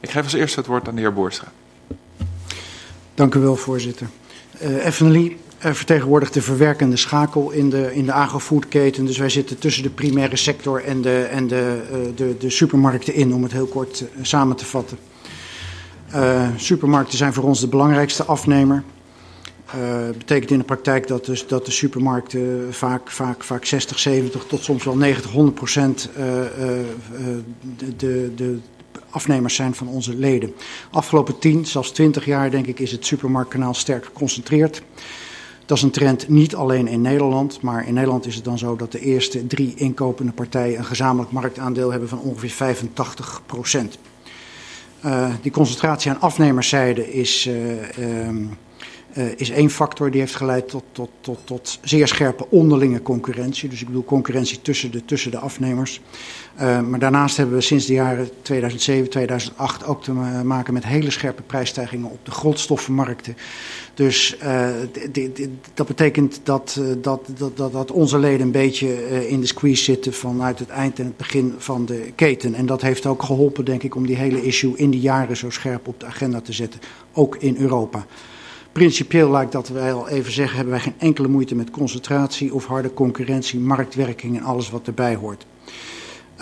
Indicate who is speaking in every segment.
Speaker 1: Ik geef als eerste het woord aan de heer Boerstra.
Speaker 2: Dank u wel, voorzitter. Uh, vertegenwoordigt de verwerkende schakel in de, in de agrofoodketen. Dus wij zitten tussen de primaire sector en de, en de, uh, de, de supermarkten in, om het heel kort uh, samen te vatten. Supermarkten zijn voor ons de belangrijkste afnemer. Dat betekent in de praktijk dat, dus, dat de supermarkten vaak, vaak, vaak 60, 70 tot soms wel 90, 100 procent de, de, de afnemers zijn van onze leden. Afgelopen 10, zelfs 20 jaar denk ik is het supermarktkanaal sterk geconcentreerd. Dat is een trend niet alleen in Nederland, maar in Nederland is het dan zo dat de eerste drie inkopende partijen een gezamenlijk marktaandeel hebben van ongeveer 85 procent. Uh, die concentratie aan afnemerszijde is, uh, uh, is één factor die heeft geleid tot, tot, tot, tot zeer scherpe onderlinge concurrentie. Dus ik bedoel concurrentie tussen de, tussen de afnemers. Uh, maar daarnaast hebben we sinds de jaren 2007, 2008 ook te maken met hele scherpe prijsstijgingen op de grondstoffenmarkten. Dus uh, dat betekent dat, dat, dat, dat, onze leden een beetje in de squeeze zitten vanuit het eind en het begin van de keten. En dat heeft ook geholpen, denk ik, om die hele issue in die jaren zo scherp op de agenda te zetten, ook in Europa. Principieel, ik dat wij al even zeggen, hebben wij geen enkele moeite met concentratie of harde concurrentie, marktwerking en alles wat erbij hoort.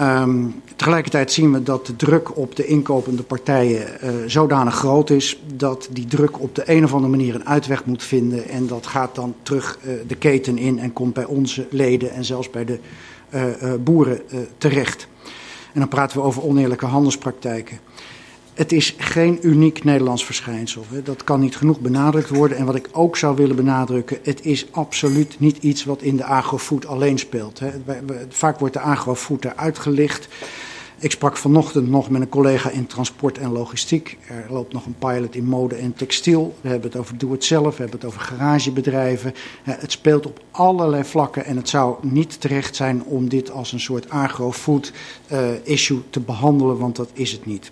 Speaker 2: Um, tegelijkertijd zien we dat de druk op de inkopende partijen uh, zodanig groot is dat die druk op de een of andere manier een uitweg moet vinden. En dat gaat dan terug uh, de keten in en komt bij onze leden en zelfs bij de uh, boeren terecht. En dan praten we over oneerlijke handelspraktijken. Het is geen uniek Nederlands verschijnsel. Hè. Dat kan niet genoeg benadrukt worden. En wat ik ook zou willen benadrukken, het is absoluut niet iets wat in de agrofood alleen speelt. Hè. Vaak wordt de agrofood eruit gelicht. Ik sprak vanochtend nog met een collega in transport en logistiek. Er loopt nog een pilot in mode en textiel. We hebben het over doe-het-zelf, we hebben het over garagebedrijven. Het speelt op allerlei vlakken en het zou niet terecht zijn om dit als een soort agrofood uh, issue te behandelen, want dat is het niet.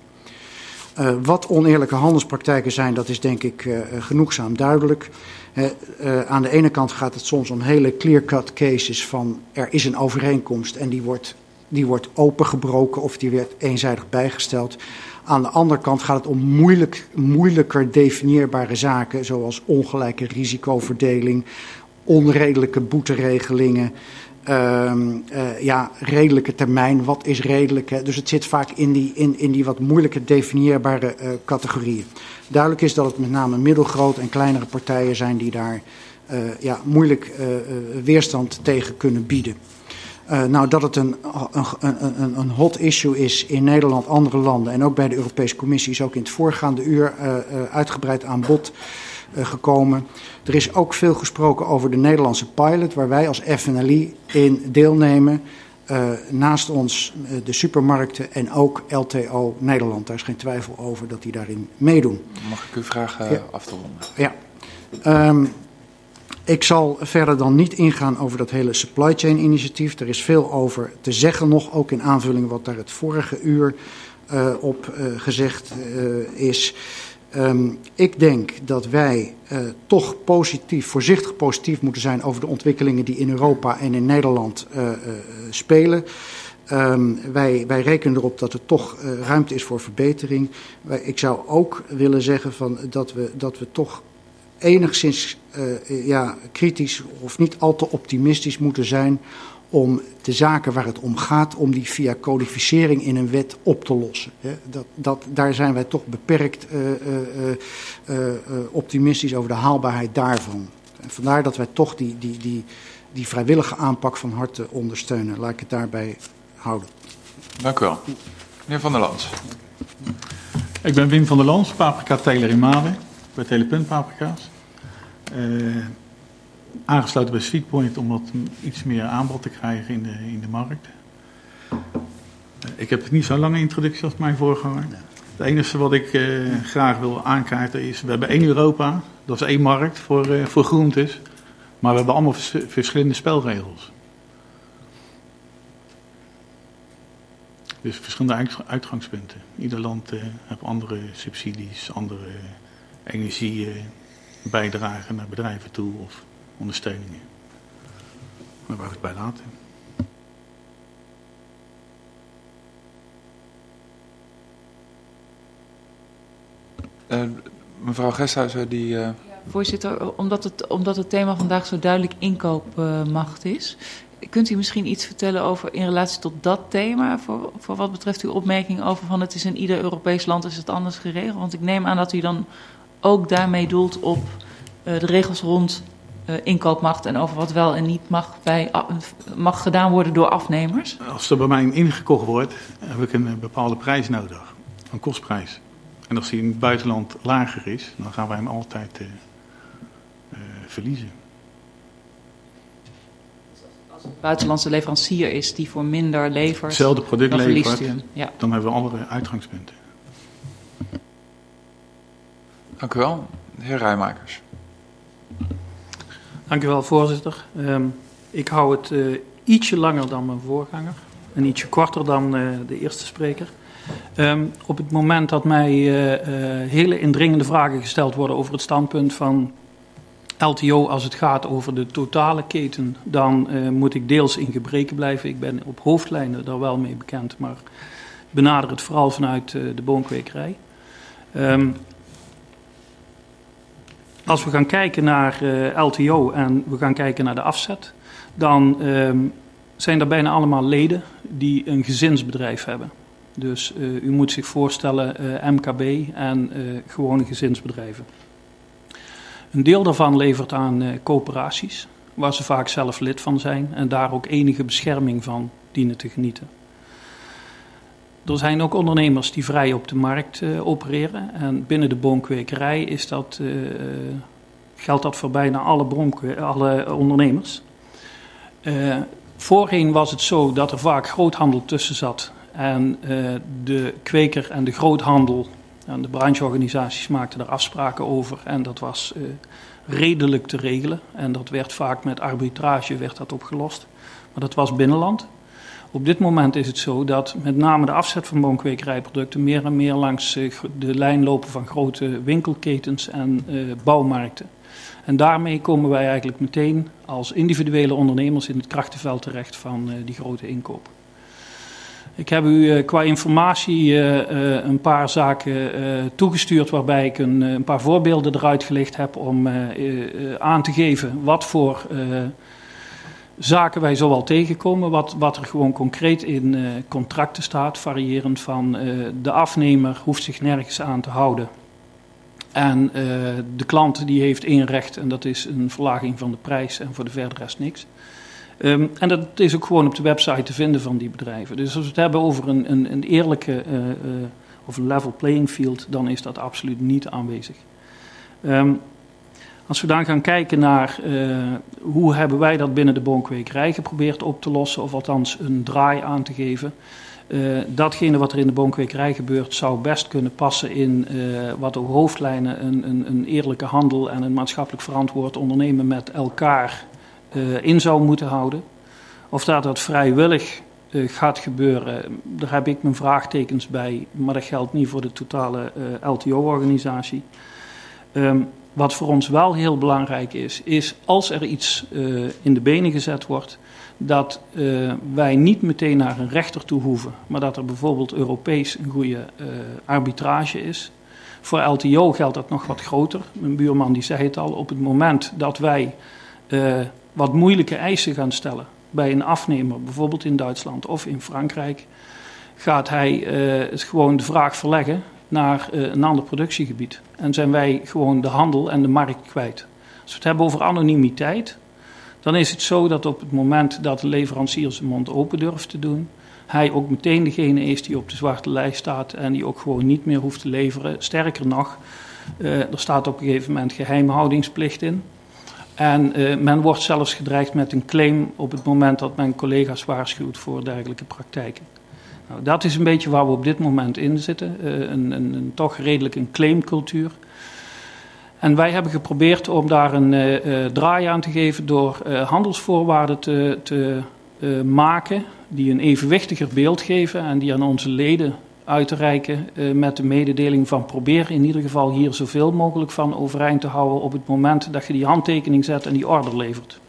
Speaker 2: Uh, wat oneerlijke handelspraktijken zijn, dat is denk ik uh, genoegzaam duidelijk. Uh, aan de ene kant gaat het soms om hele clear-cut cases van er is een overeenkomst en die wordt, die wordt opengebroken of die werd eenzijdig bijgesteld. Aan de andere kant gaat het om moeilijk, moeilijker definieerbare zaken zoals ongelijke risicoverdeling, onredelijke boeteregelingen. Um, uh, ja, redelijke termijn. Wat is redelijk? Hè? Dus het zit vaak in die, in, in die wat moeilijker definieerbare uh, categorieën. Duidelijk is dat het met name middelgroot en kleinere partijen zijn die daar uh, ja, moeilijk weerstand tegen kunnen bieden. nou, dat het een, een, een, een hot issue is in Nederland, andere landen en ook bij de Europese Commissie is ook in het voorgaande uur uitgebreid aan bod gekomen. Er is ook veel gesproken over de Nederlandse pilot, waar wij als FNLI in deelnemen. Uh, naast ons uh, de supermarkten en ook LTO Nederland. Daar is geen twijfel over dat die daarin meedoen.
Speaker 1: Mag ik u vragen ja. af te ronden?
Speaker 2: Ja. Um, ik zal verder dan niet ingaan over dat hele supply chain initiatief. Er is veel over te zeggen nog, ook in aanvulling wat daar het vorige uur uh, op gezegd is. Um, ik denk dat wij uh, toch positief, voorzichtig positief moeten zijn over de ontwikkelingen die in Europa en in Nederland uh, uh, spelen. Um, wij, wij rekenen erop dat er toch ruimte is voor verbetering. Wij, ik zou ook willen zeggen van dat, we, dat we toch enigszins ja, kritisch of niet al te optimistisch moeten zijn om de zaken waar het om gaat, om die via codificering in een wet op te lossen. Dat, dat, daar zijn wij toch beperkt uh, uh, uh, optimistisch over de haalbaarheid daarvan. En vandaar dat wij toch die, die, die, die vrijwillige aanpak van harte ondersteunen. Laat ik het daarbij houden.
Speaker 1: Dank u wel. Meneer Van der Lans.
Speaker 3: Ik ben Wim van der Lans, paprika teler in Maden, bij Telepunt Paprika's aangesloten bij Sweetpoint om wat iets meer aanbod te krijgen in de, in de markt. Ik heb niet zo'n lange introductie als mijn voorganger. Het enige wat ik uh, graag wil aankaarten is, we hebben één Europa, dat is één markt voor, uh, voor groentes. Maar we hebben allemaal vers verschillende spelregels. Dus verschillende uitgangspunten. Ieder land uh, heeft andere subsidies, andere energiebijdragen naar bedrijven toe of ondersteuningen. Daar wou ik het bij laten.
Speaker 1: Uh, mevrouw Gesthuizen, die... Uh...
Speaker 4: Ja, voorzitter, omdat het, omdat het thema vandaag zo duidelijk inkoopmacht is... Kunt u misschien iets vertellen over in relatie tot dat thema, voor, voor wat betreft uw opmerking over van het is in ieder Europees land is het anders geregeld? Want ik neem aan dat u dan ook daarmee doelt op uh, de regels rond inkoopmacht en over wat wel en niet mag, bij, mag gedaan worden door afnemers?
Speaker 3: Als er bij mij ingekocht wordt, heb ik een bepaalde prijs nodig, een kostprijs. En als die in het buitenland lager is, dan gaan wij hem altijd uh, verliezen
Speaker 4: buitenlandse leverancier is die voor minder levert,
Speaker 3: hetzelfde product dan levert, ja. dan hebben we andere uitgangspunten.
Speaker 1: Dank u wel, de heer Rijmakers.
Speaker 5: Dank u wel, voorzitter. Um, ik hou het uh, ietsje langer dan mijn voorganger en ietsje korter dan uh, de eerste spreker. Um, op het moment dat mij uh, hele indringende vragen gesteld worden over het standpunt van LTO, als het gaat over de totale keten, dan moet ik deels in gebreken blijven. Ik ben op hoofdlijnen daar wel mee bekend, maar benader het vooral vanuit de boomkwekerij. Um, als we gaan kijken naar uh, eh, LTO en we gaan kijken naar de afzet, dan um, zijn er bijna allemaal leden die een gezinsbedrijf hebben. Dus u moet zich voorstellen MKB en gewone gezinsbedrijven. Een deel daarvan levert aan uh, coöperaties, waar ze vaak zelf lid van zijn en daar ook enige bescherming van dienen te genieten. Er zijn ook ondernemers die vrij op de markt uh, opereren. En binnen de boomkwekerij is dat, uh, geldt dat voor bijna alle, alle ondernemers. voorheen was het zo dat er vaak groothandel tussen zat. En de kweker en de groothandel en de brancheorganisaties maakten daar afspraken over en dat was uh, redelijk te regelen. En dat werd vaak met arbitrage werd dat opgelost. Maar dat was binnenland. Op dit moment is het zo dat met name de afzet van boomkwekerijproducten meer en meer langs uh, de lijn lopen van grote winkelketens en uh, bouwmarkten. En daarmee komen wij eigenlijk meteen als individuele ondernemers in het krachtenveld terecht van die grote inkoop. Ik heb u eh, qua informatie eh, eh, een paar zaken toegestuurd waarbij ik een, een, paar voorbeelden eruit gelicht heb om aan te geven wat voor zaken wij zowel tegenkomen, wat, wat er gewoon concreet in contracten staat, variërend van de afnemer hoeft zich nergens aan te houden. En de klant die heeft één recht en dat is een verlaging van de prijs en voor de verder rest niks. Um, en dat is ook gewoon op de website te vinden van die bedrijven. Dus als we het hebben over een, een, een eerlijke of level playing field, dan is dat absoluut niet aanwezig. Um, als we dan gaan kijken naar uh, hoe hebben wij dat binnen de boomkwekerij geprobeerd op te lossen, of althans een draai aan te geven. Uh, datgene wat er in de boomkwekerij gebeurt zou best kunnen passen in uh, wat ook hoofdlijnen een, een, een eerlijke handel en een maatschappelijk verantwoord ondernemen met elkaar in zou moeten houden. Of dat dat vrijwillig gaat gebeuren, daar heb ik mijn vraagtekens bij, maar dat geldt niet voor de totale LTO-organisatie. Um, wat voor ons wel heel belangrijk is, is als er iets in de benen gezet wordt, dat wij niet meteen naar een rechter toe hoeven, maar dat er bijvoorbeeld Europees een goede arbitrage is. Voor LTO geldt dat nog wat groter. Mijn buurman die zei het al, op het moment dat wij wat moeilijke eisen gaan stellen bij een afnemer, bijvoorbeeld in Duitsland of in Frankrijk, gaat hij uh, gewoon de vraag verleggen naar uh, een ander productiegebied. En zijn wij gewoon de handel en de markt kwijt. Als we het hebben over anonimiteit, dan is het zo dat op het moment dat de leverancier zijn mond open durft te doen, hij ook meteen degene is die op de zwarte lijst staat en die ook gewoon niet meer hoeft te leveren. Sterker nog, uh, er staat op een gegeven moment geheimhoudingsplicht in. En uh, men wordt zelfs gedreigd met een claim op het moment dat men collega's waarschuwt voor dergelijke praktijken. Nou, dat is een beetje waar we op dit moment in zitten. Uh, een, een, een, toch redelijk een claimcultuur. En wij hebben geprobeerd om daar een uh, draai aan te geven door handelsvoorwaarden te, te maken die een evenwichtiger beeld geven en die aan onze leden uit te reiken met de mededeling van probeer in ieder geval hier zoveel mogelijk van overeind te houden op het moment dat je die handtekening zet en die order levert.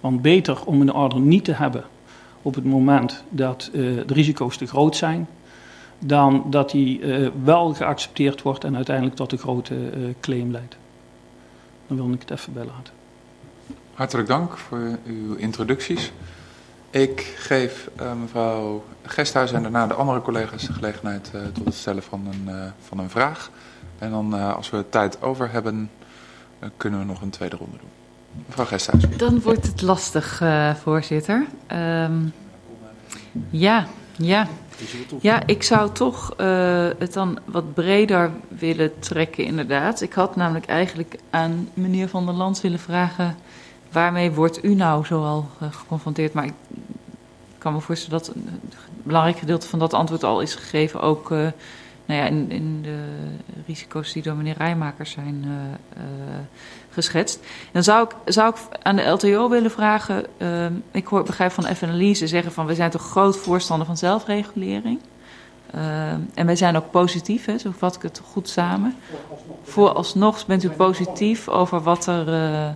Speaker 5: Want beter om een order niet te hebben op het moment dat uh, de risico's te groot zijn, dan dat die uh, wel geaccepteerd wordt en uiteindelijk tot een grote uh, claim leidt. Dan wil ik het even bij laten.
Speaker 1: Hartelijk dank voor uw introducties. Ik geef mevrouw Gesthuis en daarna de andere collega's de gelegenheid tot het stellen van een, van een vraag. En dan als we tijd over hebben, kunnen we nog een tweede ronde doen. Mevrouw Gesthuis.
Speaker 4: Dan wordt het lastig, voorzitter. Um, ja, ja. Ja, ik zou toch uh, het dan wat breder willen trekken, inderdaad. Ik had namelijk eigenlijk aan meneer Van der Land willen vragen... waarmee wordt u nou zoal uh, geconfronteerd? Maar ik kan me voorstellen dat een belangrijk gedeelte van dat antwoord al is gegeven... ook uh, nou ja, in, in, de risico's die door meneer Rijmakers zijn geschetst. Dan zou ik, zou ik aan de LTO willen vragen. Uh, ik hoor, begrijp van FNLI ze zeggen van we zijn toch groot voorstander van zelfregulering. En wij zijn ook positief, hè, zo vat ik het goed samen. Vooralsnog bent u positief over wat er,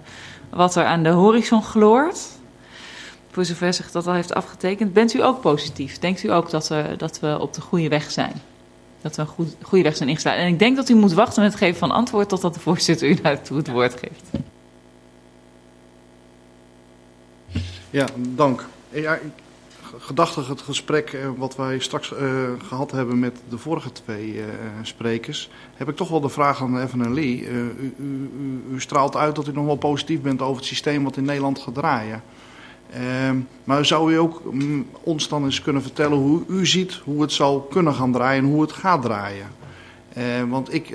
Speaker 4: wat er aan de horizon gloort. Voor zover zich dat al heeft afgetekend. Bent u ook positief? Denkt u ook dat, er, dat we op de goede weg zijn? Dat we een goed, goede weg zijn ingeslagen. En ik denk dat u moet wachten met het geven van antwoord totdat de voorzitter u daartoe het woord geeft.
Speaker 6: Ja, dank. Ja, gedachtig het gesprek eh, wat wij straks uh, gehad hebben met de vorige twee uh, sprekers, heb ik toch wel de vraag aan Evan Lee. Uh, u, u, u, straalt uit dat u nog wel positief bent over het systeem wat in Nederland gaat draaien. Uh, maar zou u ook um, ons dan eens kunnen vertellen hoe u ziet hoe het zou kunnen gaan draaien en hoe het gaat draaien? Uh, want ik,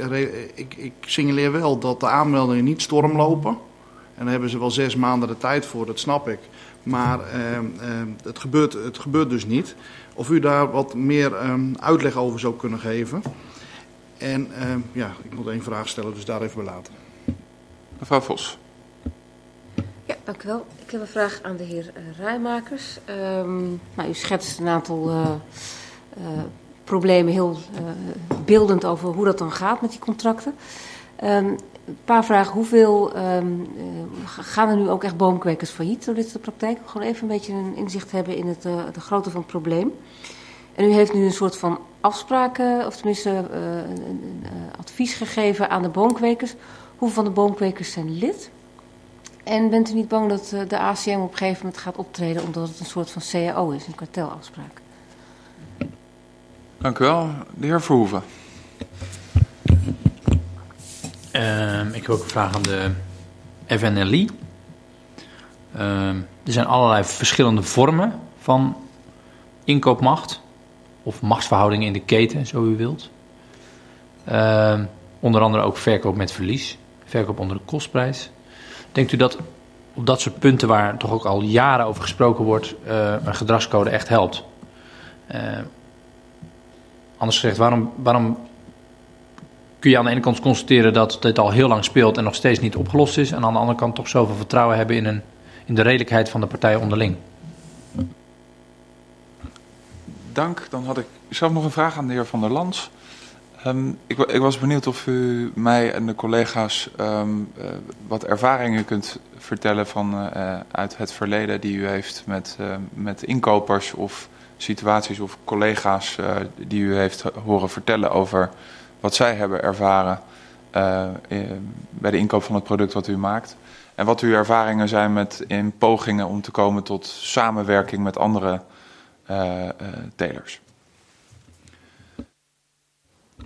Speaker 6: ik, ik signaleer wel dat de aanmeldingen niet stormlopen. En daar hebben ze wel zes maanden de tijd voor, dat snap ik. Maar uh, het, gebeurt, het gebeurt dus niet. Of u daar wat meer ehm, uitleg over zou kunnen geven. En ja, ik moet één vraag stellen, dus daar even bij laten.
Speaker 1: Mevrouw Vos.
Speaker 7: Ja, dank u wel. Ik heb een vraag aan de heer uh, Rijmakers. Um, nou, u schetst een aantal uh, uh, problemen heel beeldend over hoe dat dan gaat met die contracten. Um, een paar vragen. Hoeveel um, gaan er nu ook echt boomkwekers failliet door dit de praktijk? Gewoon even een beetje een inzicht hebben in het, de grootte van het probleem. En u heeft nu een soort van afspraken, of tenminste een advies gegeven aan de boomkwekers. Hoeveel van de boomkwekers zijn lid? En bent u niet bang dat eh, de ACM op een gegeven moment gaat optreden omdat het een soort van CAO is, een kartelafspraak?
Speaker 1: Dank u wel. De heer Verhoeven.
Speaker 8: Uh, ik heb ook een vraag aan de FNLI. Uh, er zijn allerlei verschillende vormen van inkoopmacht. Of machtsverhoudingen in de keten, zo u wilt. Uh, onder andere ook verkoop met verlies. Verkoop onder de kostprijs. Denkt u dat op dat soort punten waar toch ook al jaren over gesproken wordt, uh, een gedragscode echt helpt? Uh, anders gezegd, waarom, waarom kun je aan de ene kant constateren dat dit al heel lang speelt en nog steeds niet opgelost is, en aan de andere kant toch zoveel vertrouwen hebben in, een, in de redelijkheid van de partijen onderling?
Speaker 1: Dank. Dan had ik zelf nog een vraag aan de heer Van der Lans. Um, ik, ik, was benieuwd of u mij en de collega's um, uh, wat ervaringen kunt vertellen van, uh, uit het verleden die u heeft met, uh, met inkopers of situaties of collega's die u heeft horen vertellen over wat zij hebben ervaren bij de inkoop van het product wat u maakt. En wat uw ervaringen zijn met in pogingen om te komen tot samenwerking met andere telers.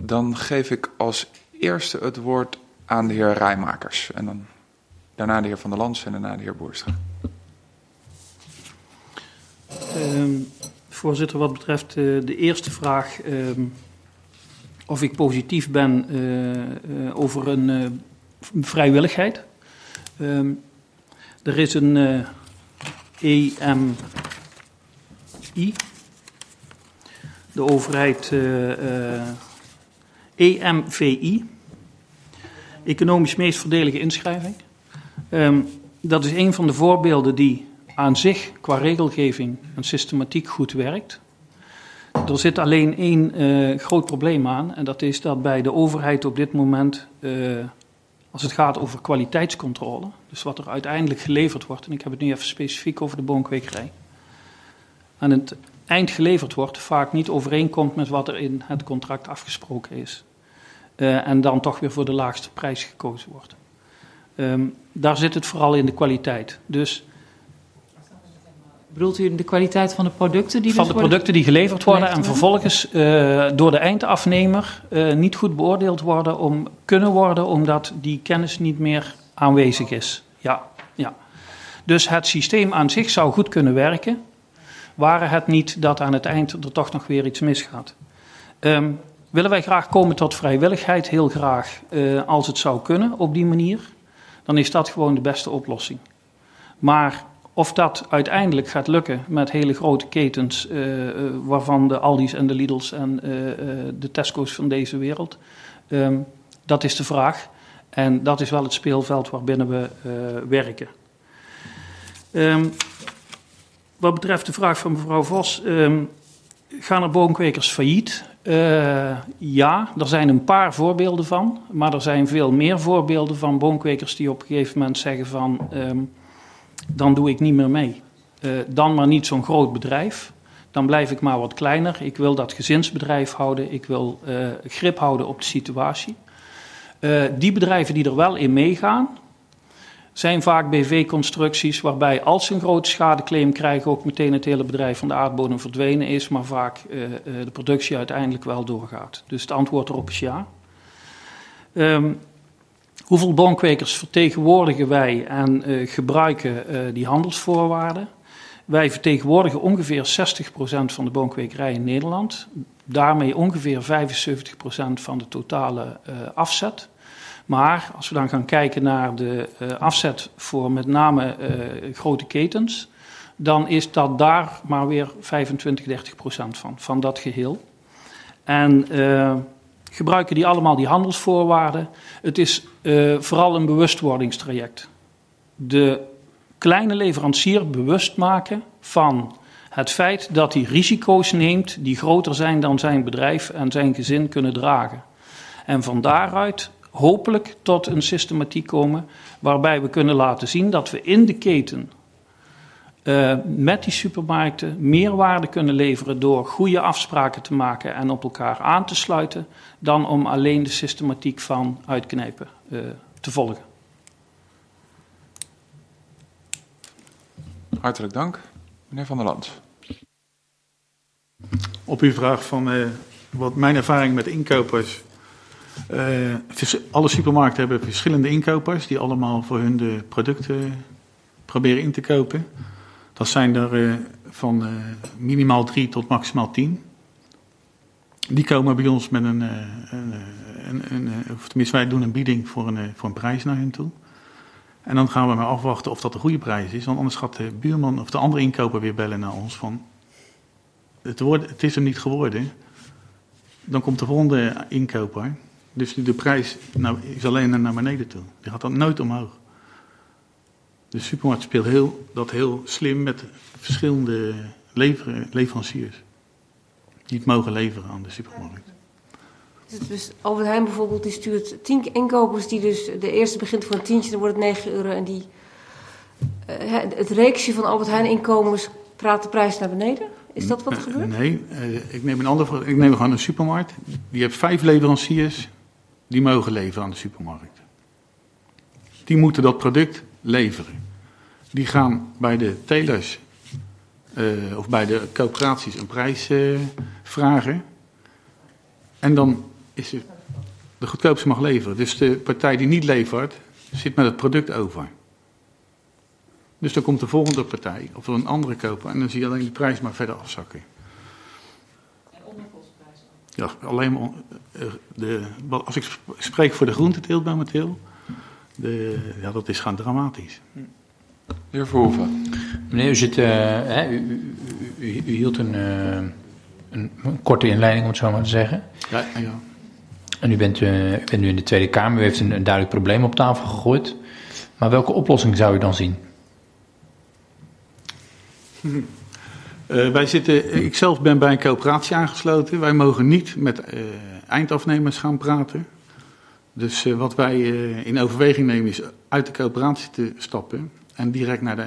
Speaker 1: Dan geef ik als eerste het woord aan de heer Rijmakers. En dan daarna de heer Van der Lans en daarna de heer Boerstra.
Speaker 5: Um, voorzitter, wat betreft uh, de eerste vraag... Um, of ik positief ben uh, uh, over een vrijwilligheid. Um, er is een EMI... De overheid EMVI, Economisch meest voordelige inschrijving. Um, dat is een van de voorbeelden die aan zich qua regelgeving en systematiek goed werkt. Er zit alleen één uh, groot probleem aan, en dat is dat bij de overheid op dit moment, uh, als het gaat over kwaliteitscontrole, dus wat er uiteindelijk geleverd wordt, en ik heb het nu even specifiek over de boonkwekerij, aan het eind geleverd wordt, vaak niet overeenkomt met wat er in het contract afgesproken is. Uh, en dan toch weer voor de laagste prijs gekozen wordt. Um, daar zit het vooral in de kwaliteit. Dus
Speaker 4: Bedoelt u de kwaliteit van de producten die
Speaker 5: Van
Speaker 4: dus
Speaker 5: de producten die geleverd worden en vervolgens uh, door de eindafnemer uh, niet goed beoordeeld worden om, kunnen worden omdat die kennis niet meer aanwezig is. Ja, ja. Dus het systeem aan zich zou goed kunnen werken, waren het niet dat aan het eind er toch nog weer iets misgaat. Um, willen wij graag komen tot vrijwilligheid? Heel graag, uh, als het zou kunnen op die manier. Dan is dat gewoon de beste oplossing. Maar of dat uiteindelijk gaat lukken met hele grote ketens, uh, uh, waarvan de Aldi's en de Lidl's en de Tesco's van deze wereld, um, dat is de vraag. En dat is wel het speelveld waarbinnen we werken. Um, wat betreft de vraag van mevrouw Vos, um, gaan er boomkwekers failliet? ja, er zijn een paar voorbeelden van, maar er zijn veel meer voorbeelden van boomkwekers die op een gegeven moment zeggen van dan doe ik niet meer mee. Uh, dan maar niet zo'n groot bedrijf. Dan blijf ik maar wat kleiner. Ik wil dat gezinsbedrijf houden. Ik wil uh, grip houden op de situatie. Die bedrijven die er wel in meegaan, zijn vaak BV-constructies waarbij als ze een grote schadeclaim krijgen, ook meteen het hele bedrijf van de aardbodem verdwenen is, maar vaak de productie uiteindelijk wel doorgaat. Dus het antwoord erop is ja. Um, Hoeveel boomkwekers vertegenwoordigen wij en uh, gebruiken die handelsvoorwaarden? Wij vertegenwoordigen ongeveer 60% van de boomkwekerij in Nederland. Daarmee ongeveer 75% van de totale afzet. Maar als we dan gaan kijken naar de afzet voor met name grote ketens, dan is dat daar maar weer 25, 30% van, van dat geheel. En gebruiken die allemaal die handelsvoorwaarden. Het is vooral een bewustwordingstraject. De kleine leverancier bewust maken van het feit dat hij risico's neemt die groter zijn dan zijn bedrijf en zijn gezin kunnen dragen. En van daaruit hopelijk tot een systematiek komen waarbij we kunnen laten zien dat we in de keten uh, met die supermarkten meerwaarde kunnen leveren door goede afspraken te maken en op elkaar aan te sluiten, dan om alleen de systematiek van uitknijpen uh, te volgen.
Speaker 1: Hartelijk dank. Meneer Van der Land.
Speaker 3: Op uw vraag van uh, wat mijn ervaring met inkopers. Alle supermarkten hebben verschillende inkopers die allemaal voor hun de producten proberen in te kopen. Dat zijn er uh, van uh, minimaal drie tot maximaal tien. Die komen bij ons met een, een, of tenminste wij doen een bieding voor een, voor een prijs naar hen toe. En dan gaan we maar afwachten of dat een goede prijs is. Want anders gaat de buurman of de andere inkoper weer bellen naar ons van... Het, wordt, het is hem niet geworden. Dan komt de volgende inkoper. Dus de prijs nou, is alleen naar beneden toe. Die gaat dan nooit omhoog. De supermarkt speelt heel, dat heel slim met verschillende lever, leveranciers. Die het mogen leveren aan de supermarkt.
Speaker 7: Dus Albert Heijn bijvoorbeeld, die stuurt tien inkopers die dus de eerste begint voor een tientje, dan wordt het 9 euro. En die, uh, het reeksje van Albert Heijn inkomens praat de prijs naar beneden? Is dat wat er gebeurt?
Speaker 3: Nee, uh, ik neem een ander, ik neem gewoon een supermarkt. Die heeft vijf leveranciers die mogen leveren aan de supermarkt. Die moeten dat product leveren. Die gaan bij de telers uh, of bij de coöperaties een prijs uh, vragen. En dan is het de goedkoopste mag leveren. Dus de partij die niet levert, zit met het product over. Dus dan komt de volgende partij of een andere koper en dan zie je alleen de prijs maar verder afzakken. Ja, alleen maar. Uh, de, als ik spreek voor de groenteteelt momenteel, de, ja, dat is gewoon dramatisch.
Speaker 1: De heer Verhoeven.
Speaker 8: Meneer, u, zit, uh, hè, u, u, u, u, hield een, uh, een, een, korte inleiding, om het zo maar te zeggen.
Speaker 3: Ja, ja.
Speaker 8: En u bent, uh, u bent nu in de Tweede Kamer, u heeft een, een duidelijk probleem op tafel gegooid. Maar welke oplossing zou u dan zien?
Speaker 3: wij zitten, ik zelf ben bij een coöperatie aangesloten. Wij mogen niet met eindafnemers gaan praten. Dus uh, wat wij uh, in overweging nemen is uit de coöperatie te stappen en direct naar de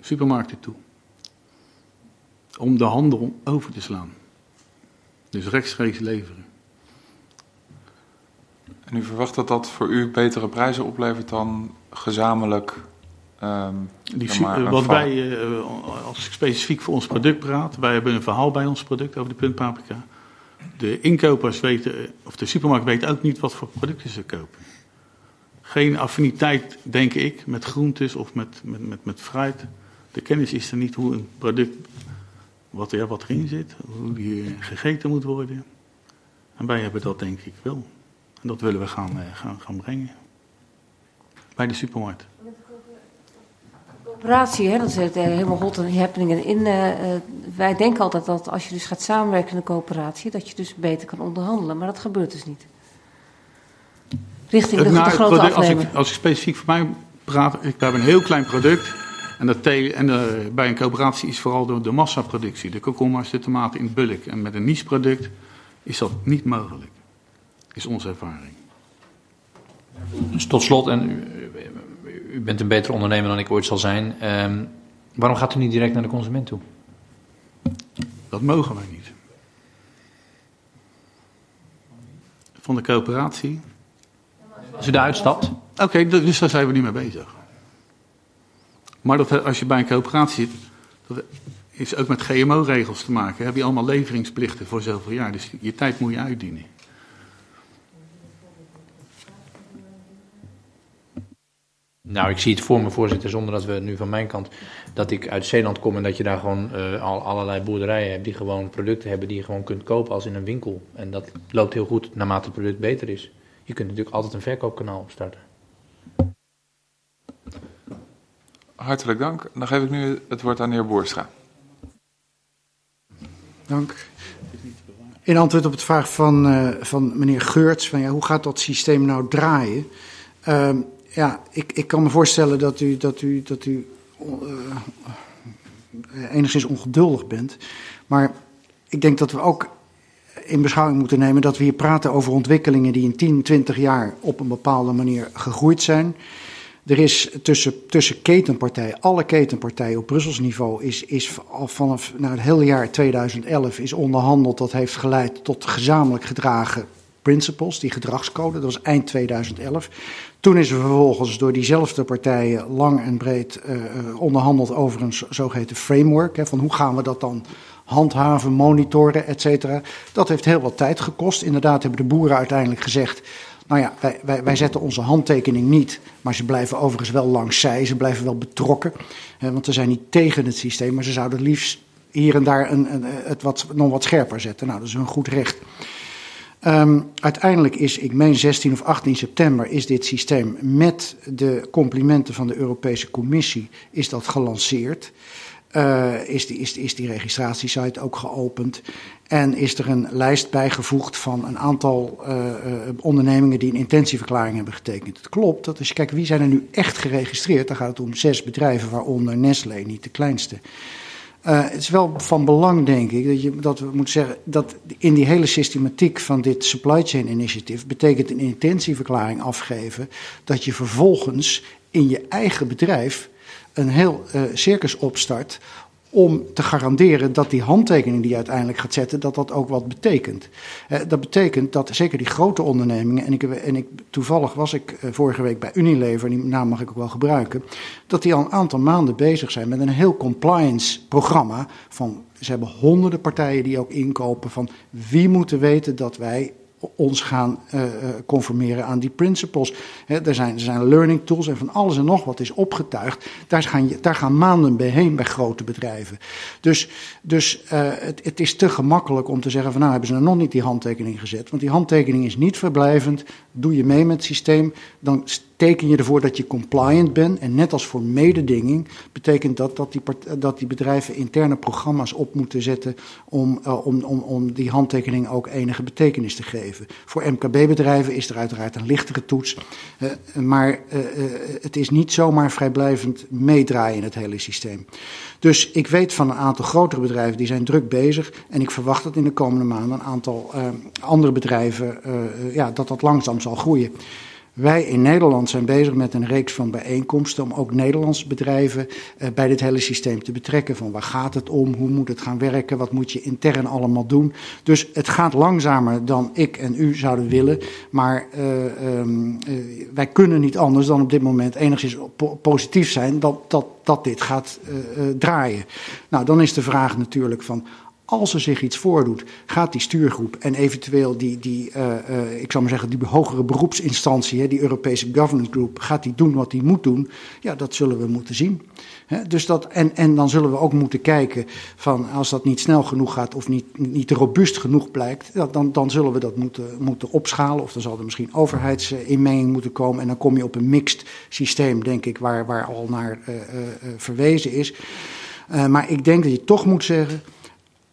Speaker 3: supermarkten toe. om de handel over te slaan. Dus rechtstreeks leveren.
Speaker 1: En u verwacht dat dat voor u betere prijzen oplevert dan gezamenlijk um,
Speaker 3: Die, wat wij, uh, als ik specifiek voor ons product praat, wij hebben een verhaal bij ons product over de puntpaprika. De inkopers weten, of de supermarkt weet ook niet wat voor producten ze kopen. Geen affiniteit, denk ik, met groentes of met, met, met, met fruit. De kennis is er niet hoe een product, wat, ja, wat erin zit, hoe die gegeten moet worden. En wij hebben dat denk ik wel. En dat willen we gaan, gaan, gaan brengen. Bij de supermarkt
Speaker 7: coöperatie, hè, dat is het, uh, helemaal hot en happening. in, uh, wij denken altijd dat als je dus gaat samenwerken in een coöperatie, dat je dus beter kan onderhandelen. Maar dat gebeurt dus niet. Richting de, nou, de grote product,
Speaker 3: als ik, als ik specifiek voor mij praat, ik heb een heel klein product. En, dat en bij een coöperatie is vooral de, de massaproductie. De komkommers, de tomaten in bulk. En met een niche product is dat niet mogelijk. Is onze ervaring.
Speaker 8: Dus tot slot, en u bent een betere ondernemer dan ik ooit zal zijn. Ehm, waarom gaat u niet direct naar de consument toe?
Speaker 3: Dat mogen wij niet. Van de coöperatie.
Speaker 8: Als u daar uitstapt?
Speaker 3: Oké, dus daar zijn we niet mee bezig. Maar dat, als je bij een coöperatie zit, dat is ook met GMO-regels te maken. Heb je allemaal leveringsplichten voor zoveel jaar. Dus je tijd moet je uitdienen.
Speaker 8: Nou, ik zie het voor me, voorzitter, zonder dat we nu van mijn kant, dat ik uit Zeeland kom en dat je daar gewoon uh, al, allerlei boerderijen hebt die gewoon producten hebben die je gewoon kunt kopen als in een winkel. En dat loopt heel goed naarmate het product beter is. Je kunt natuurlijk altijd een verkoopkanaal opstarten.
Speaker 1: Hartelijk dank. Dan geef ik nu het woord aan de heer Boerstra.
Speaker 2: Dank. In antwoord op het vraag van, uh, van meneer Geurts, van, ja, hoe gaat dat systeem nou draaien? Uh, ja, ik, ik kan me voorstellen dat u, dat u, dat u uh, enigszins ongeduldig bent. Maar ik denk dat we ook in beschouwing moeten nemen dat we hier praten over ontwikkelingen die in 10, 20 jaar op een bepaalde manier gegroeid zijn. Er is tussen, tussen ketenpartijen, alle ketenpartijen op Brussels niveau, is, is al vanaf nou, het hele jaar 2011 is onderhandeld. Dat heeft geleid tot gezamenlijk gedragen principles, die gedragscode. Dat was eind 2011. Toen is er vervolgens door diezelfde partijen lang en breed uh, onderhandeld over een zogeheten framework. Hè, van hoe gaan we dat dan handhaven, monitoren, et cetera. Dat heeft heel wat tijd gekost. Inderdaad hebben de boeren uiteindelijk gezegd... Nou ja, wij, wij, wij, zetten onze handtekening niet, maar ze blijven overigens wel langs zij, ze blijven wel betrokken. Hè, want ze zijn niet tegen het systeem, maar ze zouden liefst hier en daar een, een, het wat, nog wat scherper zetten. Nou, dat is hun goed recht. Um, uiteindelijk is, ik meen 16 of 18 september, is dit systeem met de complimenten van de Europese Commissie, is dat gelanceerd. Uh, is, die, is, is die registratiesite ook geopend. En is er een lijst bijgevoegd van een aantal uh, ondernemingen die een intentieverklaring hebben getekend. Het klopt, dat is, kijk, wie zijn er nu echt geregistreerd? Dan gaat het om zes bedrijven, waaronder Nestlé, niet de kleinste. Uh, het is wel van belang, denk ik, dat, je, dat we moeten zeggen dat in die hele systematiek van dit supply chain initiative betekent een intentieverklaring afgeven dat je vervolgens in je eigen bedrijf een heel uh, circus opstart om te garanderen dat die handtekening die je uiteindelijk gaat zetten, dat dat ook wat betekent. Uh, dat betekent dat zeker die grote ondernemingen, en, ik, en ik, toevallig was ik uh, vorige week bij Unilever, die naam mag ik ook wel gebruiken, dat die al een aantal maanden bezig zijn met een heel compliance programma van, ze hebben honderden partijen die ook inkopen van wie moeten weten dat wij ons gaan uh, conformeren aan die principles. He, er, zijn, er zijn learning tools en van alles en nog wat is opgetuigd. Daar gaan, daar gaan maanden bij heen bij grote bedrijven. Dus, dus uh, het, het, is te gemakkelijk om te zeggen van nou hebben ze er nog niet die handtekening gezet. Want die handtekening is niet verblijvend. Doe je mee met het systeem, dan teken je ervoor dat je compliant bent. En net als voor mededinging betekent dat dat die, dat die bedrijven interne programma's op moeten zetten om, uh, om, om, om die handtekening ook enige betekenis te geven. Voor MKB-bedrijven is er uiteraard een lichtere toets. Uh, maar uh, het is niet zomaar vrijblijvend meedraaien in het hele systeem. Dus ik weet van een aantal grotere bedrijven die zijn druk bezig. En ik verwacht dat in de komende maanden een aantal andere bedrijven, ja, dat dat langzaam zal groeien. Wij in Nederland zijn bezig met een reeks van bijeenkomsten om ook Nederlandse bedrijven uh, bij dit hele systeem te betrekken. Van waar gaat het om? Hoe moet het gaan werken? Wat moet je intern allemaal doen? Dus het gaat langzamer dan ik en u zouden willen. Maar uh, um, wij kunnen niet anders dan op dit moment enigszins po positief zijn dat, dat, dat dit gaat draaien. Nou, dan is de vraag natuurlijk van als er zich iets voordoet, gaat die stuurgroep en eventueel die, die uh, uh, ik zou maar zeggen, die hogere beroepsinstantie, hè, die Europese governance group, gaat die doen wat die moet doen? Ja, dat zullen we moeten zien. Dus dat, en, en dan zullen we ook moeten kijken van als dat niet snel genoeg gaat of niet, niet robuust genoeg blijkt, dan, dan zullen we dat moeten, moeten opschalen. Of dan zal er misschien overheidsinmenging moeten komen. En dan kom je op een mixed systeem, denk ik, waar, waar al naar uh, verwezen is. maar ik denk dat je toch moet zeggen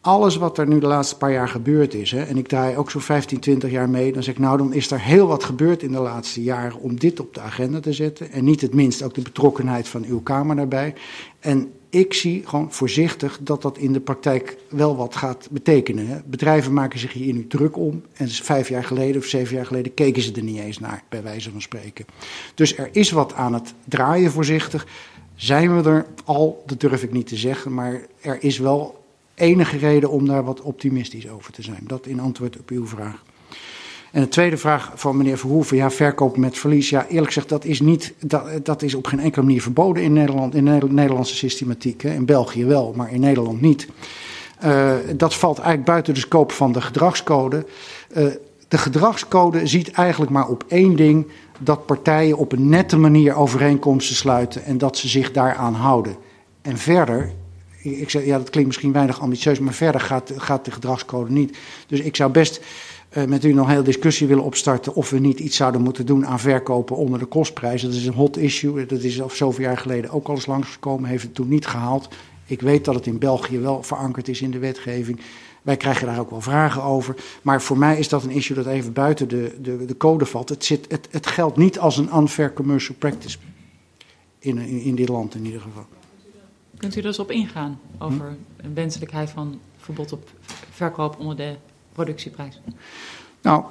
Speaker 2: alles wat er nu de laatste paar jaar gebeurd is, hè, en ik draai ook zo'n 15, 20 jaar mee, dan zeg ik nou, dan is er heel wat gebeurd in de laatste jaren om dit op de agenda te zetten. En niet het minst ook de betrokkenheid van uw Kamer daarbij. En ik zie gewoon voorzichtig dat dat in de praktijk wel wat gaat betekenen. Hè. Bedrijven maken zich hier nu druk om. En dus vijf jaar geleden of zeven jaar geleden keken ze er niet eens naar, bij wijze van spreken. Dus er is wat aan het draaien voorzichtig. Zijn we er al, dat durf ik niet te zeggen, maar er is wel enige reden om daar wat optimistisch over te zijn. Dat in antwoord op uw vraag. En de tweede vraag van meneer Verhoeven, ja, verkopen met verlies. Ja, eerlijk gezegd, dat is, niet, dat, dat is op geen enkele manier verboden in Nederland, in de Nederlandse systematiek. Hè. In België wel, maar in Nederland niet. Uh, dat valt eigenlijk buiten de scope van de gedragscode. Uh, de gedragscode ziet eigenlijk maar op één ding: dat partijen op een nette manier overeenkomsten sluiten en dat ze zich daaraan houden. En verder ik zeg, ja, dat klinkt misschien weinig ambitieus, maar verder gaat, gaat de gedragscode niet. Dus ik zou best uh, met u nog een hele discussie willen opstarten of we niet iets zouden moeten doen aan verkopen onder de kostprijs. Dat is een hot issue. Dat is al zoveel jaar geleden ook al eens langsgekomen, heeft het toen niet gehaald. Ik weet dat het in België wel verankerd is in de wetgeving. Wij krijgen daar ook wel vragen over. Maar voor mij is dat een issue dat even buiten de, de, de code valt. Het, zit, het, het geldt niet als een unfair commercial practice in, in dit land in ieder geval.
Speaker 4: Kunt u er eens op ingaan over een wenselijkheid van verbod op verkoop onder de productieprijs?
Speaker 2: Nou,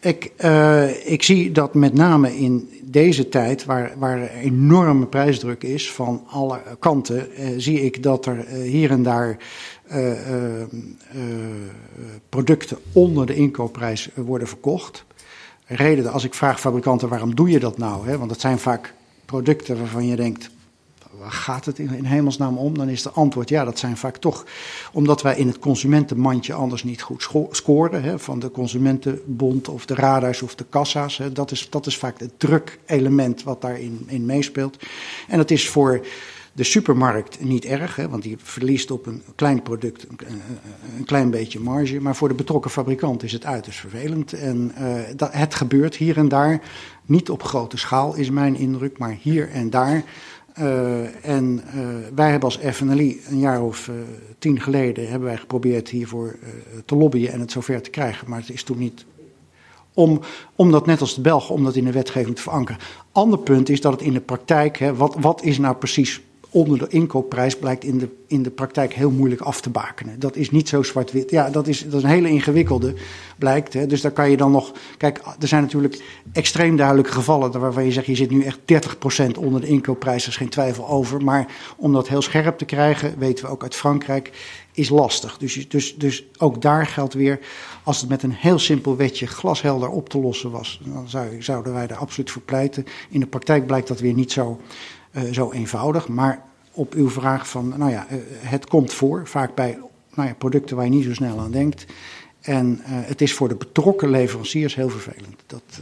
Speaker 2: ik, uh, ik zie dat met name in deze tijd, waar, waar er enorme prijsdruk is van alle kanten, uh, zie ik dat er uh, hier en daar producten onder de inkoopprijs worden verkocht. Reden, als ik vraag fabrikanten waarom doe je dat nou? Hè? Want het zijn vaak producten waarvan je denkt, waar gaat het in, hemelsnaam om? Dan is de antwoord ja, dat zijn vaak toch omdat wij in het consumentenmandje anders niet goed scoren. Hè, van de Consumentenbond of de radars of de kassa's. Hè, dat, is, dat is vaak het drukelement wat daarin in meespeelt. En dat is voor de supermarkt niet erg, hè, want die verliest op een klein product een, klein beetje marge. Maar voor de betrokken fabrikant is het uiterst vervelend. En uh, dat, het gebeurt hier en daar, niet op grote schaal is mijn indruk, maar hier en daar en uh, wij hebben als FNLI een jaar of uh, tien geleden hebben wij geprobeerd hiervoor te lobbyen en het zover te krijgen. Maar het is toen niet om, om dat net als de Belgen, om dat in de wetgeving te verankeren. Ander punt is dat het in de praktijk, hè, wat, wat is nou precies onder de inkoopprijs blijkt in de, in de praktijk heel moeilijk af te bakenen. Dat is niet zo zwart-wit. Ja, dat is, dat is een hele ingewikkelde, blijkt. Hè. Dus daar kan je dan nog. Kijk, er zijn natuurlijk extreem duidelijke gevallen waarvan je zegt: je zit nu echt 30% onder de inkoopprijs, er is geen twijfel over. Maar om dat heel scherp te krijgen, weten we ook uit Frankrijk, is lastig. Dus, dus, dus ook daar geldt weer. Als het met een heel simpel wetje glashelder op te lossen was, dan zou, zouden wij er absoluut voor pleiten. In de praktijk blijkt dat weer niet zo uh, zo eenvoudig. Maar op uw vraag van, nou ja, uh, het komt voor, vaak bij nou ja, producten waar je niet zo snel aan denkt. En uh, het is voor de betrokken leveranciers heel vervelend. Dat,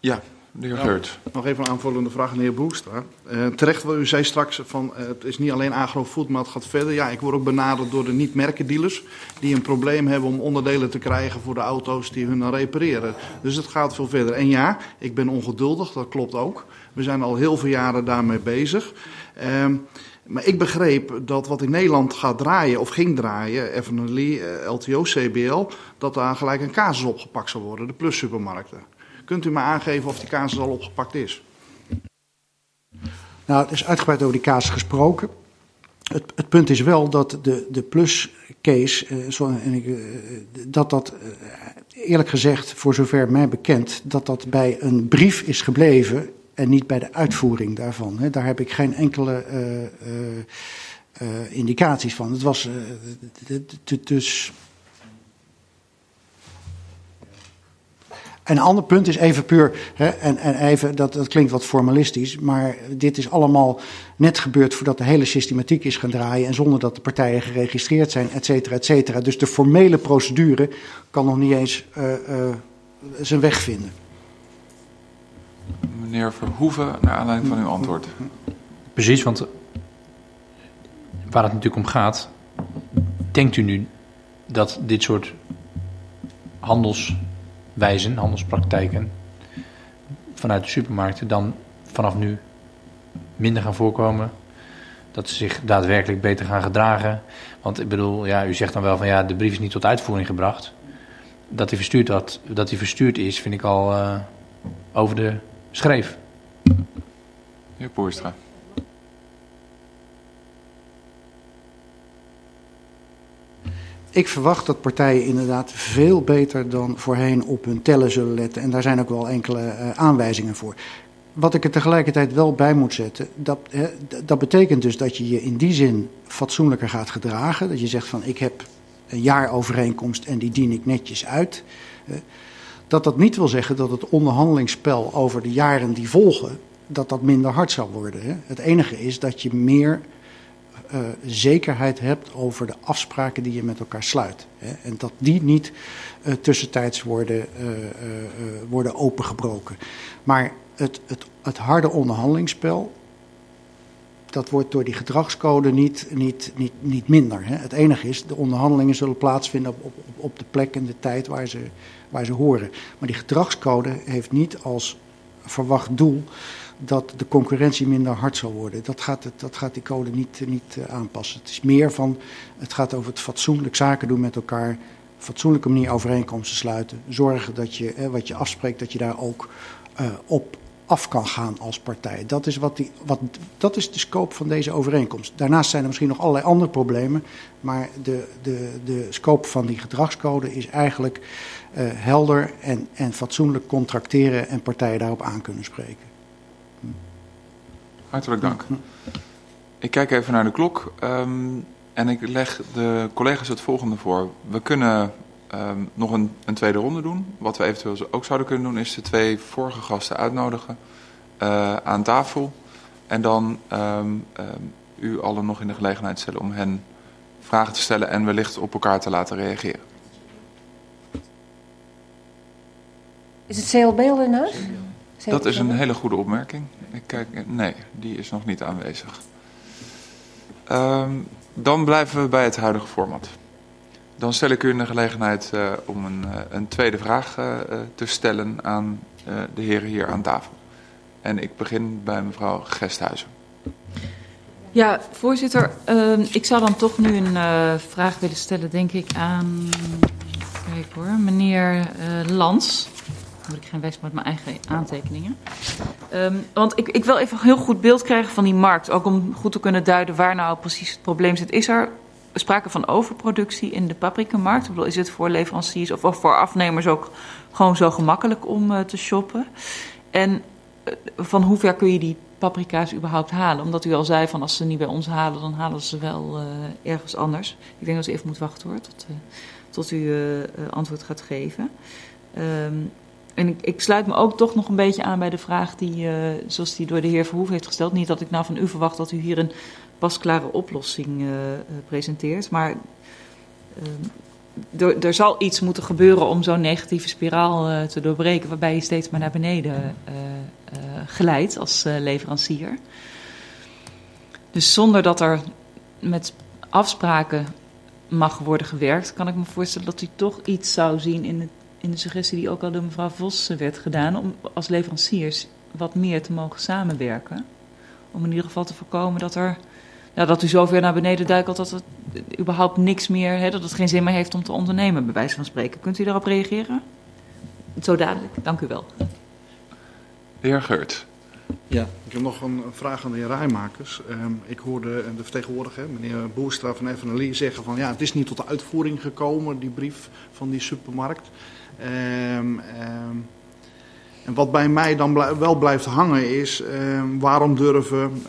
Speaker 1: ja, de heer nou,
Speaker 6: Nog even een aanvullende vraag aan de heer Boekstra. Uh, terecht, u zei straks van uh, het is niet alleen agrofood, maar het gaat verder. Ja, ik word ook benaderd door de niet-merkendealers die een probleem hebben om onderdelen te krijgen voor de auto's die hun dan repareren. Dus het gaat veel verder. En ja, ik ben ongeduldig, dat klopt ook. We zijn al heel veel jaren daarmee bezig. Uh, maar ik begreep dat wat in Nederland gaat draaien, of ging draaien, FNLI, LTO, CBL, dat daar gelijk een casus opgepakt zou worden, de plus supermarkten. Kunt u me aangeven of die casus al opgepakt is?
Speaker 2: Nou, het is uitgebreid over die casus gesproken. het, het, punt is wel dat de, de plus case, en ik, dat dat eerlijk gezegd, voor zover mij bekend, dat dat bij een brief is gebleven en niet bij de uitvoering daarvan. Daar heb ik geen enkele indicaties van. Het was dus een ander punt is even puur, hè, en, en even, dat, dat klinkt wat formalistisch, maar dit is allemaal net gebeurd voordat de hele systematiek is gaan draaien en zonder dat de partijen geregistreerd zijn, et cetera, et cetera. Dus de formele procedure kan nog niet eens zijn weg vinden.
Speaker 1: Meneer Verhoeven, naar aanleiding van uw antwoord.
Speaker 8: Precies, want waar het natuurlijk om gaat, denkt u nu dat dit soort handels wijzen, handelspraktijken vanuit de supermarkten dan vanaf nu minder gaan voorkomen. Dat ze zich daadwerkelijk beter gaan gedragen. Want ik bedoel, ja, u zegt dan wel van ja, de brief is niet tot uitvoering gebracht. Dat hij verstuurd, dat verstuurd is, vind ik al uh, over de schreef.
Speaker 1: Heer Poerstra.
Speaker 2: Ik verwacht dat partijen inderdaad veel beter dan voorheen op hun tellen zullen letten. En daar zijn ook wel enkele uh, aanwijzingen voor. Wat ik er tegelijkertijd wel bij moet zetten, dat, hè, dat betekent dus dat je je in die zin fatsoenlijker gaat gedragen. Dat je zegt van ik heb een jaarovereenkomst en die dien ik netjes uit. Dat dat niet wil zeggen dat het onderhandelingsspel over de jaren die volgen, dat dat minder hard zal worden. Hè. Het enige is dat je meer uh, zekerheid hebt over de afspraken die je met elkaar sluit. Hè, en dat die niet uh, tussentijds worden, uh, worden opengebroken. Maar het, het, het harde onderhandelingsspel, dat wordt door die gedragscode niet, niet, niet, niet minder. Hè. Het enige is, de onderhandelingen zullen plaatsvinden op, op, op de plek en de tijd waar ze, waar ze horen. Maar die gedragscode heeft niet als verwacht doel dat de concurrentie minder hard zal worden. Dat gaat, het, dat gaat die code niet, niet uh, aanpassen. Het is meer van, het gaat over het fatsoenlijk zaken doen met elkaar, fatsoenlijke manier overeenkomsten sluiten. Zorgen dat je, eh, wat je afspreekt, dat je daar ook uh, op af kan gaan als partij. Dat is, wat die, wat, dat is de scope van deze overeenkomst. Daarnaast zijn er misschien nog allerlei andere problemen, maar de, de, de scope van die gedragscode is eigenlijk helder en, en fatsoenlijk contracteren en partijen daarop aan kunnen spreken.
Speaker 1: Hartelijk dank. Ik kijk even naar de klok um, en ik leg de collega's het volgende voor. We kunnen um, nog een, een, tweede ronde doen. Wat we eventueel ook zouden kunnen doen is de twee vorige gasten uitnodigen uh, aan tafel. En dan um, u allen nog in de gelegenheid stellen om hen vragen te stellen en wellicht op elkaar te laten reageren.
Speaker 7: Is het CLB al in huis?
Speaker 1: Dat is een hele goede opmerking. Ik kijk, nee, die is nog niet aanwezig. Um, dan blijven we bij het huidige format. Dan stel ik u in de gelegenheid uh, om een, uh, een, tweede vraag uh, te stellen aan de heren hier aan tafel. En ik begin bij mevrouw Gesthuizen.
Speaker 4: Ja, voorzitter. ik zou dan toch nu een vraag willen stellen, denk ik, aan kijk hoor, meneer Lans moet ik geen wijs met mijn eigen aantekeningen. Um, want ik, ik wil even een heel goed beeld krijgen van die markt. Ook om goed te kunnen duiden waar nou precies het probleem zit. Is er sprake van overproductie in de paprikamarkt? Ik bedoel, is het voor leveranciers of, of voor afnemers ook gewoon zo gemakkelijk om uh, te shoppen? En uh, van hoe ver kun je die paprika's überhaupt halen? Omdat u al zei van als ze niet bij ons halen, dan halen ze wel uh, ergens anders. Ik denk dat u even moet wachten hoor, tot, tot u antwoord gaat geven. Um, en ik, sluit me ook toch nog een beetje aan bij de vraag die, uh, zoals die door de heer Verhoef heeft gesteld. Niet dat ik nou van u verwacht dat u hier een pasklare oplossing uh, presenteert. Maar er, zal iets moeten gebeuren om zo'n negatieve spiraal te doorbreken. Waarbij je steeds maar naar beneden glijdt als leverancier. Dus zonder dat er met afspraken mag worden gewerkt, kan ik me voorstellen dat u toch iets zou zien in het in de suggestie die ook al door mevrouw Vos werd gedaan, om als leveranciers wat meer te mogen samenwerken. Om in ieder geval te voorkomen dat er. Nou, dat u zover naar beneden duikelt dat het überhaupt niks meer, hè, dat het geen zin meer heeft om te ondernemen, bij wijze van spreken. Kunt u daarop reageren? Zo dadelijk, dank u wel.
Speaker 1: De heer Geurt.
Speaker 6: Ja, ik heb nog een vraag aan de heer Rijmakers. Um, ik hoorde de vertegenwoordiger, meneer Boerstra van FNLI, zeggen van ja, het is niet tot de uitvoering gekomen, die brief van die supermarkt. Um, um, en wat bij mij dan wel blijft hangen is, waarom durven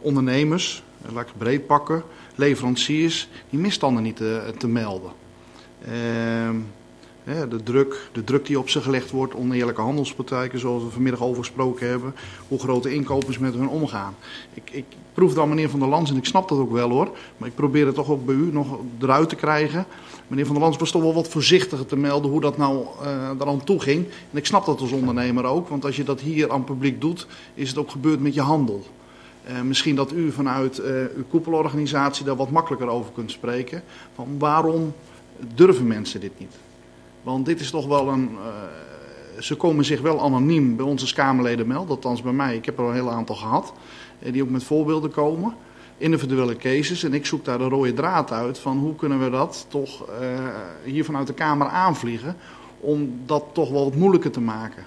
Speaker 6: ondernemers, eh, laat ik het breed pakken, leveranciers, die misstanden niet te, te melden. De druk, de druk die op ze gelegd wordt, oneerlijke handelspraktijken zoals we vanmiddag over gesproken hebben. Hoe grote inkopers met hun omgaan. Ik, ik proef dan meneer Van der Lans en ik snap dat ook wel hoor. Maar ik probeer het toch ook bij u nog eruit te krijgen. Meneer Van der Lans was toch wel wat voorzichtiger te melden hoe dat nou uh, eraan toe ging. En ik snap dat als ondernemer ook. Want als je dat hier aan het publiek doet, is het ook gebeurd met je handel. Uh, misschien dat u vanuit uh, uw koepelorganisatie daar wat makkelijker over kunt spreken. Van waarom durven mensen dit niet? Want dit is toch wel een. Uh, ze komen zich wel anoniem bij ons als Kamerleden melden, althans bij mij. Ik heb er een heel aantal gehad, uh, die ook met voorbeelden komen. Individuele cases. En ik zoek daar de rode draad uit van hoe kunnen we dat toch uh, hier vanuit de Kamer aanvliegen. Om dat toch wel wat moeilijker te maken.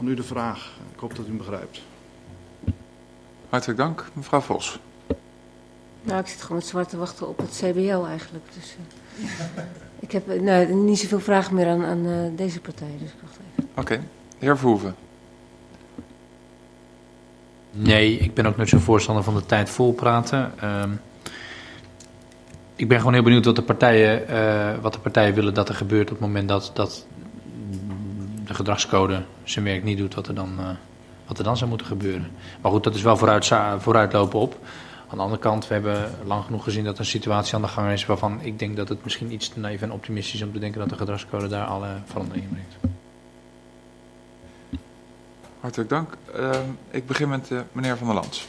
Speaker 6: Aan u de vraag. Ik hoop dat u hem begrijpt.
Speaker 1: Hartelijk dank, mevrouw Vos.
Speaker 7: Nou, ik zit gewoon met zwart te wachten op het CBL eigenlijk. Dus, uh... Ik heb nou, niet zoveel vragen meer aan, aan uh, deze partij, dus ik wacht even.
Speaker 1: Oké, okay. heer Verhoeven.
Speaker 8: Nee, ik ben ook nooit zo'n voorstander van de tijd volpraten. Uh, ik ben gewoon heel benieuwd wat de partijen, uh, wat de partijen willen dat er gebeurt op het moment dat, dat de gedragscode zijn werk niet doet, wat er dan, uh, wat er dan zou moeten gebeuren. Maar goed, dat is wel vooruit, vooruitlopen op. Aan de andere kant, we hebben lang genoeg gezien dat er een situatie aan de gang is waarvan ik denk dat het misschien iets te naïef en optimistisch is om te denken dat de gedragscode daar alle veranderingen brengt.
Speaker 1: Hartelijk dank. Uh, ik begin met uh, meneer Van der Lans.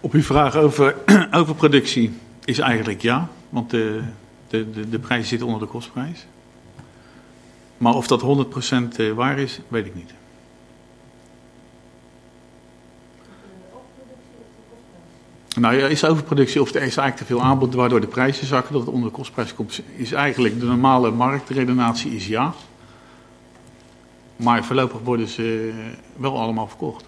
Speaker 3: Op uw vraag over, over productie is eigenlijk ja, want de, de, de, de prijs zit onder de kostprijs. Maar of dat 100% waar is, weet ik niet. Nou ja, is overproductie of er is eigenlijk te veel aanbod waardoor de prijzen zakken, dat het onder de kostprijs komt, is eigenlijk de normale marktredenatie is ja. Maar voorlopig worden ze wel allemaal verkocht.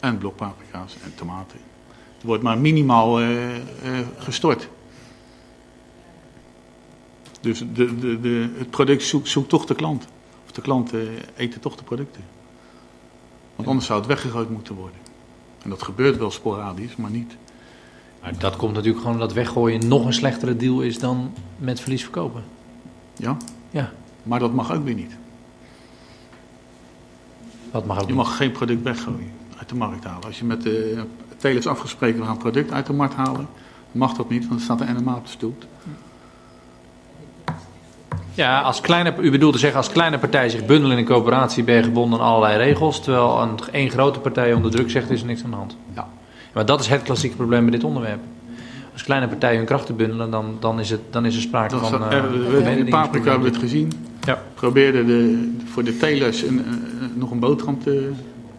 Speaker 3: En blokpaprika's en tomaten. Er wordt maar minimaal uh, uh, gestort. Dus de, de, de, het product zoekt, zoekt toch de klant. Of de klanten eten toch de producten. Want anders zou het weggegooid moeten worden. En dat gebeurt wel sporadisch, maar niet.
Speaker 8: Maar dat komt natuurlijk gewoon omdat weggooien nog een slechtere deal is dan met verlies verkopen.
Speaker 3: Ja?
Speaker 8: Ja.
Speaker 3: Maar dat mag ook weer niet.
Speaker 8: Wat mag ook
Speaker 3: Je
Speaker 8: niet?
Speaker 3: mag geen product weggooien, uit de markt halen. Als je met de telers afgesproken we gaan product uit de markt halen, mag dat niet, want er staat een NMA op de.
Speaker 8: Ja, als kleine, u bedoelt te zeggen als kleine partij zich bundelen in een coöperatie ben je gebonden aan allerlei regels, terwijl een één grote partij onder druk zegt is er niks aan de hand.
Speaker 3: Ja.
Speaker 8: Maar dat is het klassieke probleem bij dit onderwerp. Als kleine partijen hun krachten bundelen, dan, dan, is, het, dan is er sprake
Speaker 3: Dat
Speaker 8: van...
Speaker 3: is, uh, we hebben in Paprika hebben we het gezien.
Speaker 8: Ja.
Speaker 3: Probeerde de, voor de telers een, een, nog een boterham te,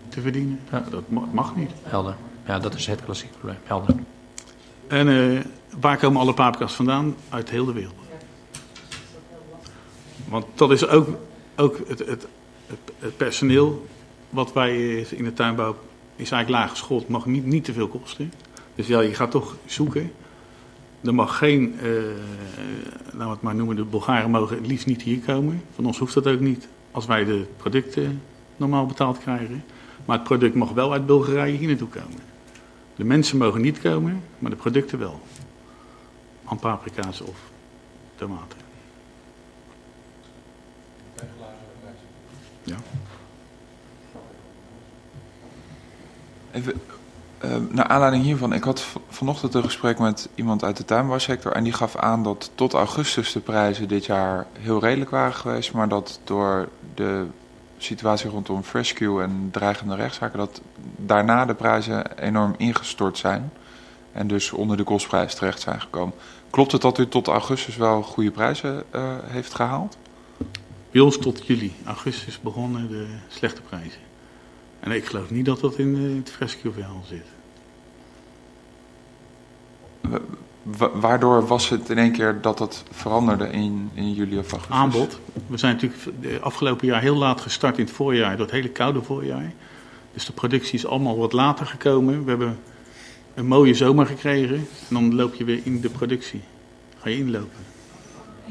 Speaker 3: te verdienen.
Speaker 8: Ja.
Speaker 3: Dat mag niet.
Speaker 8: Helder. Ja, dat is het klassieke probleem. Helder.
Speaker 3: En uh, waar komen alle paprika's vandaan? Uit heel de wereld. Want dat is ook, ook het, het, het, personeel wat wij in de tuinbouw is eigenlijk laag geschoold. mag niet, niet te veel kosten. Dus ja, je gaat toch zoeken. Er mag geen, uh, laten we het maar noemen, de Bulgaren mogen het liefst niet hier komen. Van ons hoeft dat ook niet, als wij de producten normaal betaald krijgen. Maar het product mag wel uit Bulgarije hier naartoe komen. De mensen mogen niet komen, maar de producten wel. Aan paprika's of tomaten.
Speaker 1: Even, uh, naar aanleiding hiervan, ik had vanochtend een gesprek met iemand uit de tuinbouwsector en die gaf aan dat tot augustus de prijzen dit jaar heel redelijk waren geweest, maar dat door de situatie rondom Frescue en dreigende rechtszaken, dat daarna de prijzen enorm ingestort zijn en dus onder de kostprijs terecht zijn gekomen. Klopt het dat u tot augustus wel goede prijzen uh, heeft gehaald?
Speaker 3: Bij ons tot juli, augustus begonnen de slechte prijzen. En ik geloof niet dat dat in het Frescue verhaal zit.
Speaker 1: wa- waardoor was het in één keer dat het veranderde in, in juli of augustus?
Speaker 3: Aanbod. We zijn natuurlijk de afgelopen jaar heel laat gestart in het voorjaar, door het hele koude voorjaar. Dus de productie is allemaal wat later gekomen. We hebben een mooie zomer gekregen en dan loop je weer in de productie. Ga je inlopen.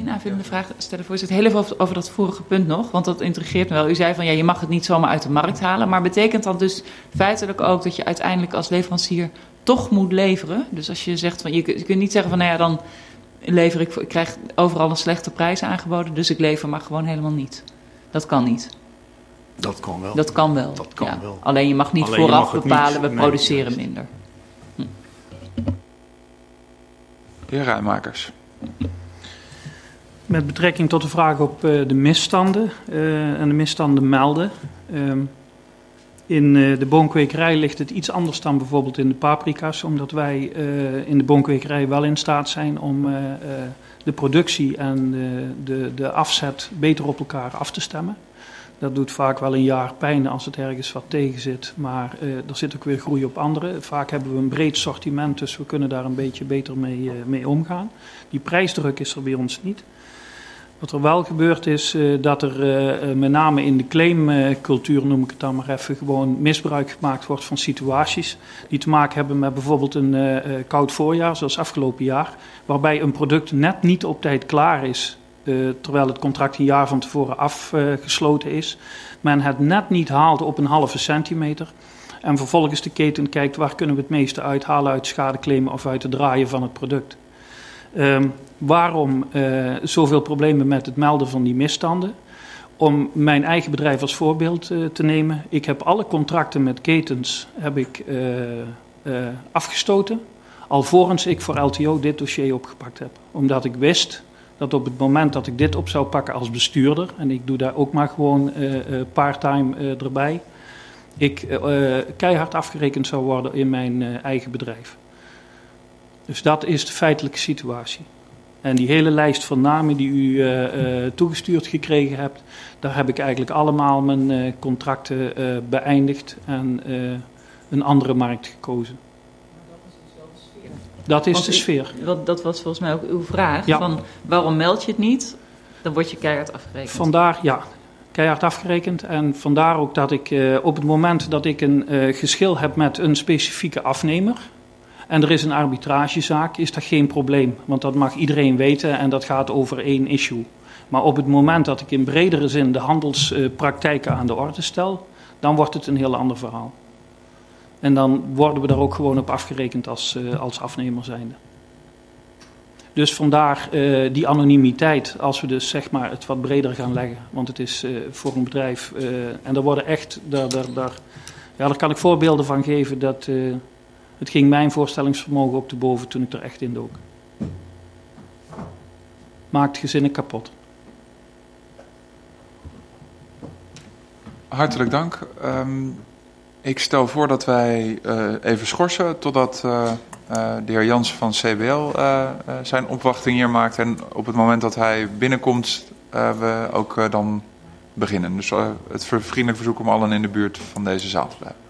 Speaker 4: Een aanvullende vraag stellen, voorzitter. Heel even over, over dat vorige punt nog, want dat intrigeert me wel. U zei van ja, je mag het niet zomaar uit de markt halen. Maar betekent dat dus feitelijk ook dat je uiteindelijk als leverancier toch moet leveren? Dus als je zegt van je, kunt- je kunt niet zeggen van nou ja, dan lever ik, voor- ik krijg overal een slechte prijs aangeboden, dus ik lever maar gewoon helemaal niet. Dat kan niet.
Speaker 6: Dat kan wel.
Speaker 4: Dat kan wel.
Speaker 6: Dat kan
Speaker 4: ja.
Speaker 6: wel.
Speaker 4: Alleen je mag niet
Speaker 3: Alleen
Speaker 4: vooraf
Speaker 3: mag
Speaker 4: bepalen,
Speaker 3: niet-
Speaker 4: we produceren minder.
Speaker 1: De heer Rijmakers.
Speaker 5: Met betrekking tot de vraag op eh, de misstanden eh, en de misstanden melden. Ehm, in eh, de boomkwekerij ligt het iets anders dan bijvoorbeeld in de paprika's, omdat wij in de boomkwekerij wel in staat zijn om de productie en de, de, afzet beter op elkaar af te stemmen. Dat doet vaak wel een jaar pijn als het ergens wat tegen zit, maar eh, er zit ook weer groei op andere. Vaak hebben we een breed sortiment, dus we kunnen daar een beetje beter mee, mee omgaan. Die prijsdruk is er bij ons niet. Wat er wel gebeurt is eh, dat er eh, eh, met name in de claimcultuur, noem ik het dan maar even, gewoon misbruik gemaakt wordt van situaties die te maken hebben met bijvoorbeeld een koud voorjaar, zoals afgelopen jaar, waarbij een product net niet op tijd klaar is, terwijl het contract een jaar van tevoren afgesloten is. Men het net niet haalt op een halve centimeter. En vervolgens de keten kijkt waar kunnen we het meeste uithalen uit schadeclaimen of uit het draaien van het product. Ehm, waarom eh, zoveel problemen met het melden van die misstanden? Om mijn eigen bedrijf als voorbeeld eh, te nemen. Ik heb alle contracten met ketens heb ik, eh, afgestoten. Alvorens ik voor LTO dit dossier opgepakt heb. Omdat ik wist dat op het moment dat ik dit op zou pakken als bestuurder. en ik doe daar ook maar gewoon part-time erbij. ik keihard afgerekend zou worden in mijn eigen bedrijf. Dus dat is de feitelijke situatie. En die hele lijst van namen die u eh, eh, toegestuurd gekregen hebt, daar heb ik eigenlijk allemaal mijn eh, contracten beëindigd en een andere markt gekozen. Dat is
Speaker 4: Want
Speaker 5: de sfeer.
Speaker 4: Want dat was volgens mij ook uw vraag.
Speaker 5: Ja.
Speaker 4: Van waarom meld je het niet? Dan word je keihard afgerekend.
Speaker 5: Vandaar, ja, keihard afgerekend. En vandaar ook dat ik op het moment dat ik een geschil heb met een specifieke afnemer. En er is een arbitragezaak, is dat geen probleem. Want dat mag iedereen weten en dat gaat over één issue. Maar op het moment dat ik in bredere zin de handelspraktijken aan de orde stel. dan wordt het een heel ander verhaal. En dan worden we daar ook gewoon op afgerekend als, eh, als afnemer zijnde. Dus vandaar eh, die anonimiteit, als we dus zeg maar het wat breder gaan leggen. Want het is eh, voor een bedrijf, en daar worden echt, daar, daar, daar, ja, daar kan ik voorbeelden van geven dat het ging mijn voorstellingsvermogen op de boven toen ik er echt in dook. Maakt gezinnen kapot.
Speaker 1: Hartelijk dank. Ehm, ik stel voor dat wij eh, even schorsen totdat eh, eh, de heer Jans van CBL zijn opwachting hier maakt. En op het moment dat hij binnenkomt, we ook dan beginnen. Dus het vriendelijk verzoek om allen in de buurt van deze zaal te blijven.